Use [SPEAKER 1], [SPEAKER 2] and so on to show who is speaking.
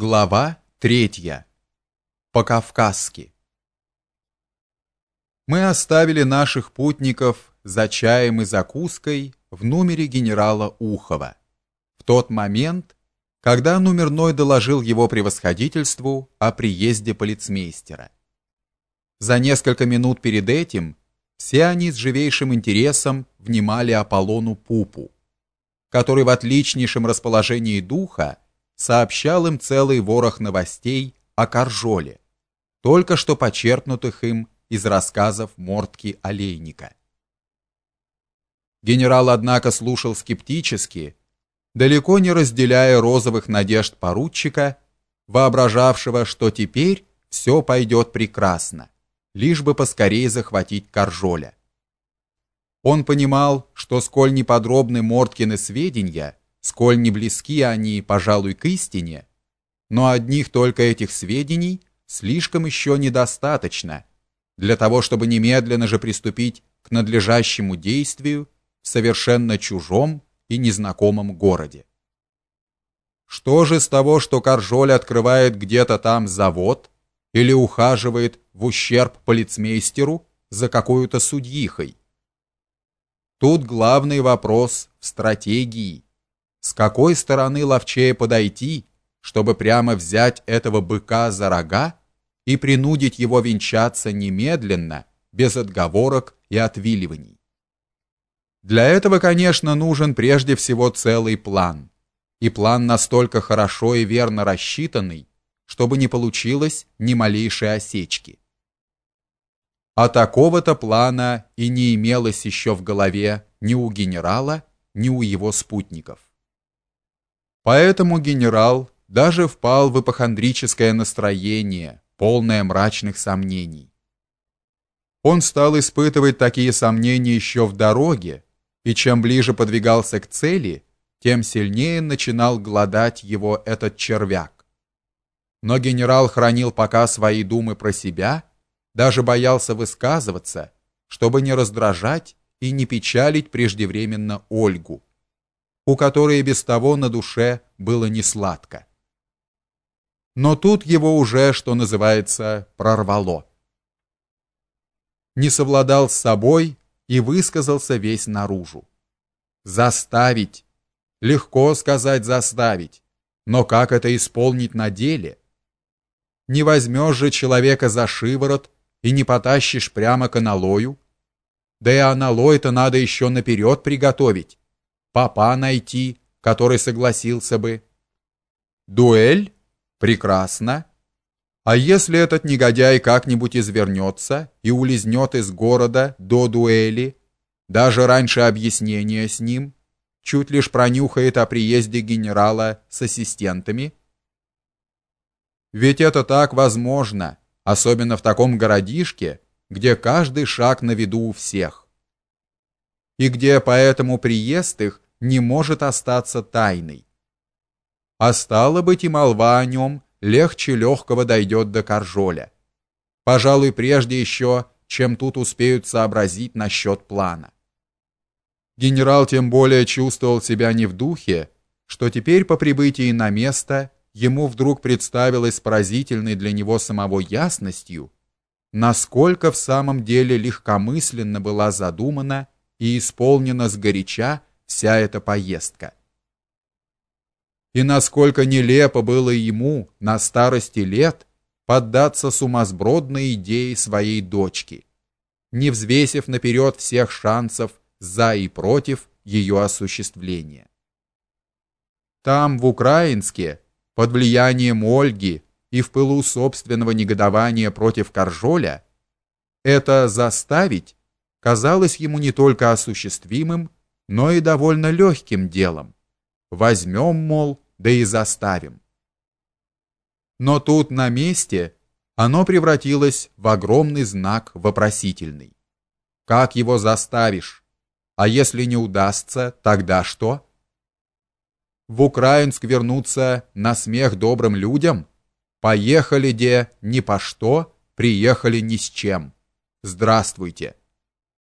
[SPEAKER 1] Глава третья. По-кавказски. Мы оставили наших путников за чаем и закуской в номере генерала Ухова. В тот момент, когда номерной доложил его превосходительству о приезде полицмейстера. За несколько минут перед этим все они с живейшим интересом внимали Аполлону Пупу, который в отличнейшем расположении духа сообщал им целый ворох новостей о Каржоле, только что почерпнутых им из рассказов Мортки Олейника. Генерал, однако, слушал скептически, далеко не разделяя розовых надежд поручика, воображавшего, что теперь все пойдет прекрасно, лишь бы поскорее захватить Каржоля. Он понимал, что сколь неподробны Морткины сведения, сколь не близки они, пожалуй, к истине, но одних только этих сведений слишком еще недостаточно для того, чтобы немедленно же приступить к надлежащему действию в совершенно чужом и незнакомом городе. Что же с того, что Каржоль открывает где-то там завод или ухаживает в ущерб полицмейстеру за какую-то судьихой? Тут главный вопрос в стратегии с какой стороны ловчее подойти, чтобы прямо взять этого быка за рога и принудить его венчаться немедленно, без отговорок и отвиливаний. Для этого, конечно, нужен прежде всего целый план. И план настолько хорошо и верно рассчитанный, чтобы не получилось ни малейшей осечки. А такого-то плана и не имелось еще в голове ни у генерала, ни у его спутников. Поэтому генерал даже впал в ипохондрическое настроение, полное мрачных сомнений. Он стал испытывать такие сомнения еще в дороге, и чем ближе подвигался к цели, тем сильнее начинал глодать его этот червяк. Но генерал хранил пока свои думы про себя, даже боялся высказываться, чтобы не раздражать и не печалить преждевременно Ольгу у которой без того на душе было не сладко. Но тут его уже, что называется, прорвало. Не совладал с собой и высказался весь наружу. Заставить. Легко сказать заставить, но как это исполнить на деле? Не возьмешь же человека за шиворот и не потащишь прямо к аналою. Да и аналой-то надо еще наперед приготовить папа найти, который согласился бы. Дуэль? Прекрасно. А если этот негодяй как-нибудь извернется и улизнет из города до дуэли, даже раньше объяснения с ним, чуть лишь пронюхает о приезде генерала с ассистентами? Ведь это так возможно, особенно в таком городишке, где каждый шаг на виду у всех и где поэтому приезд их не может остаться тайной. А стало быть, и молва о нем легче легкого дойдет до Каржоля. Пожалуй, прежде еще, чем тут успеют сообразить насчет плана. Генерал тем более чувствовал себя не в духе, что теперь по прибытии на место ему вдруг представилось поразительной для него самого ясностью, насколько в самом деле легкомысленно была задумана и исполнена сгоряча вся эта поездка. И насколько нелепо было ему на старости лет поддаться сумасбродной идее своей дочки, не взвесив наперед всех шансов за и против ее осуществления. Там, в Украинске, под влиянием Ольги и в пылу собственного негодования против Каржоля, это заставить казалось ему не только осуществимым, но и довольно легким делом. Возьмем, мол, да и заставим. Но тут на месте оно превратилось в огромный знак вопросительный. Как его заставишь? А если не удастся, тогда что? В Украинск вернуться на смех добрым людям? Поехали де ни по что, приехали ни с чем. Здравствуйте.